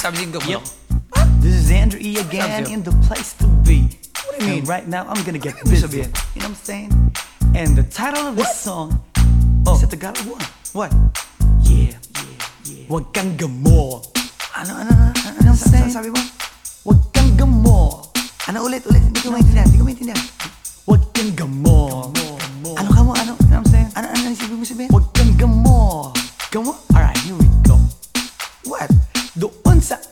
Sabi din Yep. This is Andrew E again Sabi in the place to be. What do you mean? And right now, I'm gonna get Ano busy. sabihin? You know what I'm saying? And the title of this song Oh. is the Tagalog one. What? Yeah, yeah, yeah. Huwag kang gamol. Ano, ano, ano, ano, ano, Sa- sabi, sa- sabi mo? Huwag kang gamol. Ano ulit, ulit, hindi ko maintindihan, hindi ko maintindihan. Huwag kang gamol. Ano ka mo, ano, You know what I'm saying? ano, ano, ano, sabi mo sabihin? Huwag kang gamol. Gamo?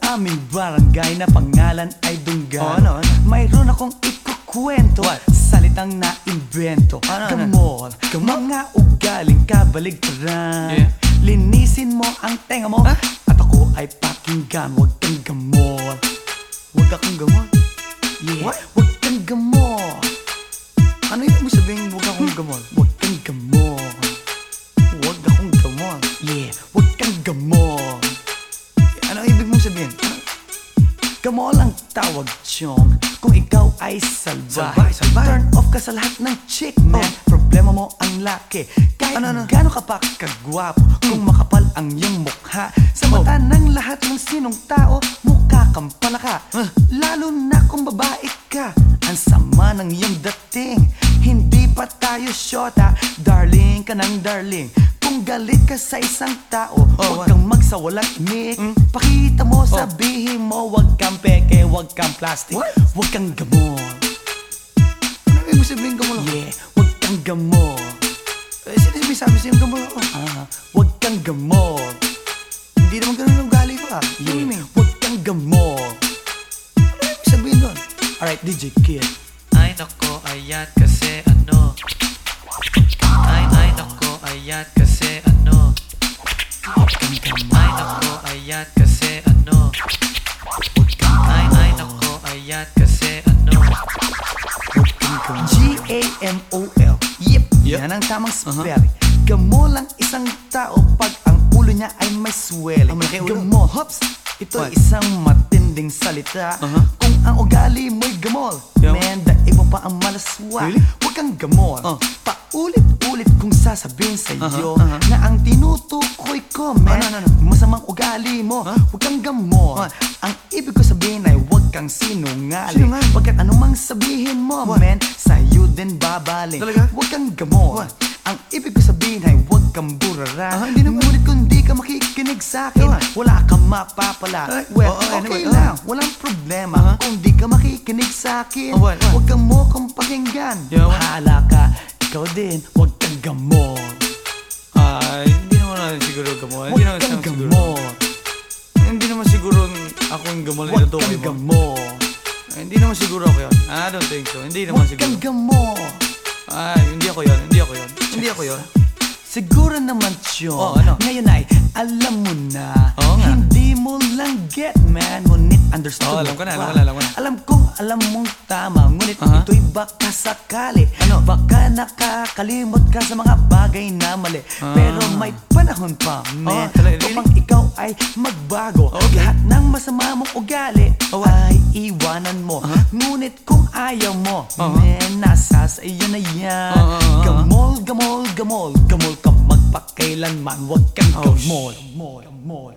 Aming barangay na pangalan ay Dungan Oh, ano, ano? Mayroon akong ikukwento What? Salitang na-invento Ano, ano? Gamol Mga ugaling kabaligtaran Yeah. Linisin mo ang tenga mo Ah? At ako ay pakinggan Huwag kang gamol Huwag akong gamon. Yeah What? Huwag kang gamol Ano yung mo sabihin, huwag akong gamon? Huwag kang gamol Huwag akong gamon. Yeah Huwag kang gamol Gamol ang tawag chong. Kung ikaw ay salbahe salbahe. Turn off ka sa lahat ng chick man Problema mo ang laki. Kahit Ano, ano? gano'n ka pa kagwapo Kung makapal ang iyong mukha. Sa mata ng lahat ng sinong tao Mukha kang palaka. Ah. Lalo na kung babae ka. Ang sama ng iyong dating. Hindi pa tayo shota. Darling ka ng darling galit ka sa isang tao. Oh, Huwag kang magsawalang imik Pakita mo, sabihin mo Huwag kang peke, huwag kang plastic. What? Huwag kang gamon Ano ibig mo sabihin, gamon ako? Yeah, huwag kang gamon Eh, sino sabi sabi sa'yo, gamon ako? Ah, Huwag kang gamon Hindi naman ganun ang ugali ko ah. Yeah, huwag kang gamon Ano ibig sabihin doon? Alright, DJ Kid. Ay nako, ayan kasi ano? Ay, ay nako, ayan kasi Ay nako, ayan kasi ano Ay, ay nako, ayan kasi ano G-A-M-O-L Yep, Yep. yan ang tamang spelling Gamol ang isang tao pag ang ulo niya ay may swelling. Gamol, hops Ito isang matinding salita Uh-huh. Kung ang ugali mo'y gamol Yeah. Man, pa ang malaswa Really? Huwag kang gamol Uh. Paulit-ulit kung sasabihin sa iyo Uh-huh, uh-huh. Na ang tinutukoy ko, man Ano, ano, ano? Masamang ugali mo Huh? Huwag kang gamol What? Ang ibig ko sabihin ay huwag kang sinungaling Sinungaling? Pagkat anumang sabihin mo, What? man Sa'yo din babaling Talaga? Huwag kang gamol What? Ang ibig ko sabihin ay huwag kang burara Ah, hindi naman. Ngunit kung di ka makikinig sa akin What? Wala kang mapapala Ay, Well, oh, okay anyway, lang, oh. walang problema Uh-huh. Kung di ka makikinig sa akin Oh, what? What? Huwag kang mo kong pakinggan Yeah? Bahala ka, ikaw din, huwag kang gamol Ay, hindi naman natin siguro. Hindi Huwag kang siguro. gamol Hindi naman siguro ako yung gamon na Huwag kang Ay, Hindi naman siguro ako yun. I don't think so. Hindi naman Huwag siguro. kang gamol Ay, hindi ako yun. Hindi ako yun. Hindi ako yun. Siguro naman Chong Oh, ano? Ngayon ay alam mo na Oo nga. Hindi mo lang get man Ngunit understood Oo, alam ko na, alam ko na, alam ko na. Alam ko, alam mong tama Ngunit Aha. ito'y baka sakali Ano? Baka nakakalimot ka sa mga bagay na mali Ah. Pero may panahon pa man talaga, really? Upang ikaw ay magbago Okay. Lahat ng masama mong ugali Oh, what? Ay iwanan mo Aha. Ngunit kung ayaw mo Oo. Man, nasa sa iyo na yan oo. Gamol, gamol, gamol Gamol ka magpakailanman Huwag kang Oh, gamol Gamol, gamol